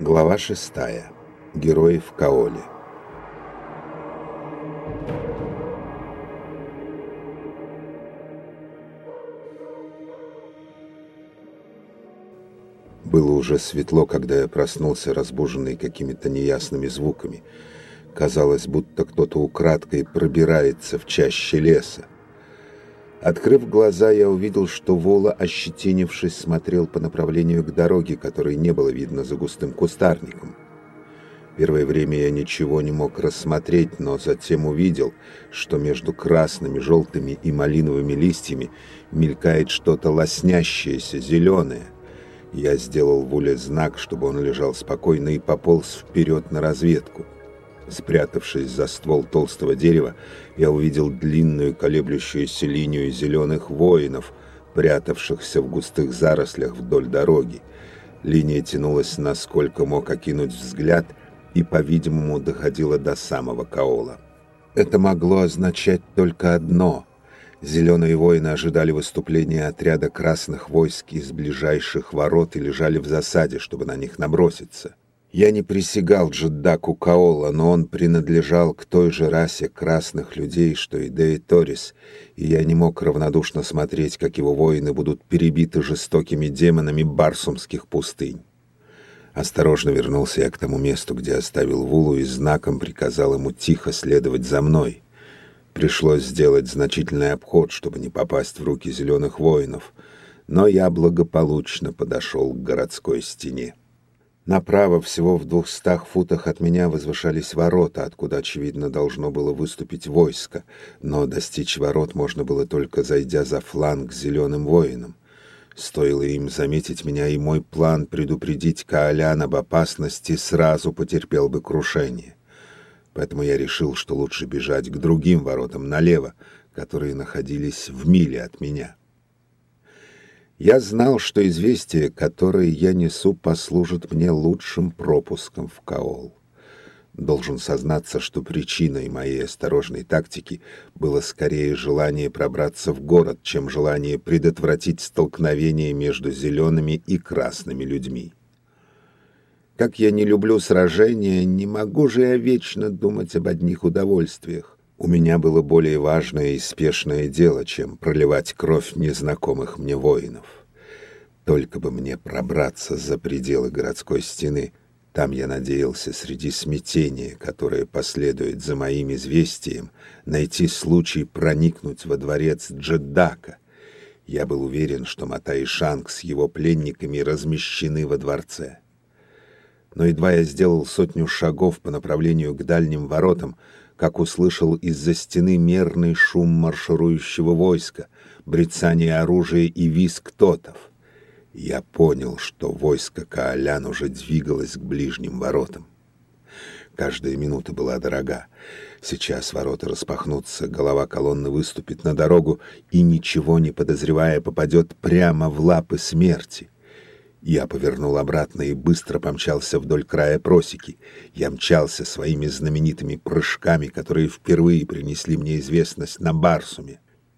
Глава шестая. Герои в Каоле. Было уже светло, когда я проснулся, разбуженный какими-то неясными звуками. Казалось, будто кто-то украдкой пробирается в чаще леса. Открыв глаза, я увидел, что Вола, ощетинившись, смотрел по направлению к дороге, которой не было видно за густым кустарником. Первое время я ничего не мог рассмотреть, но затем увидел, что между красными, желтыми и малиновыми листьями мелькает что-то лоснящееся, зеленое. Я сделал Вуле знак, чтобы он лежал спокойно и пополз вперед на разведку. Спрятавшись за ствол толстого дерева, я увидел длинную колеблющуюся линию зеленых воинов, прятавшихся в густых зарослях вдоль дороги. Линия тянулась, насколько мог окинуть взгляд, и, по-видимому, доходила до самого Каола. Это могло означать только одно. Зеленые воины ожидали выступления отряда красных войск из ближайших ворот и лежали в засаде, чтобы на них наброситься. Я не присягал Джеддаку Каола, но он принадлежал к той же расе красных людей, что и Дей Торис, и я не мог равнодушно смотреть, как его воины будут перебиты жестокими демонами барсумских пустынь. Осторожно вернулся я к тому месту, где оставил Вулу, и знаком приказал ему тихо следовать за мной. Пришлось сделать значительный обход, чтобы не попасть в руки зеленых воинов, но я благополучно подошел к городской стене. Направо, всего в двухстах футах от меня, возвышались ворота, откуда, очевидно, должно было выступить войско, но достичь ворот можно было только зайдя за фланг зеленым воинам. Стоило им заметить меня, и мой план предупредить Каалян об опасности сразу потерпел бы крушение. Поэтому я решил, что лучше бежать к другим воротам налево, которые находились в миле от меня. Я знал, что известие, которое я несу, послужит мне лучшим пропуском в Каол. Должен сознаться, что причиной моей осторожной тактики было скорее желание пробраться в город, чем желание предотвратить столкновение между зелеными и красными людьми. Как я не люблю сражения, не могу же я вечно думать об одних удовольствиях. У меня было более важное и спешное дело, чем проливать кровь незнакомых мне воинов. Только бы мне пробраться за пределы городской стены. Там я надеялся среди смятения, которое последует за моим известием, найти случай проникнуть во дворец Джеддака. Я был уверен, что Матай Шанг с его пленниками размещены во дворце. Но едва я сделал сотню шагов по направлению к дальним воротам, как услышал из-за стены мерный шум марширующего войска, брецание оружия и визг тотов. Я понял, что войско Каалян уже двигалось к ближним воротам. Каждая минута была дорога. Сейчас ворота распахнутся, голова колонны выступит на дорогу и, ничего не подозревая, попадет прямо в лапы смерти. Я повернул обратно и быстро помчался вдоль края просеки. Я мчался своими знаменитыми прыжками, которые впервые принесли мне известность на Барсуме.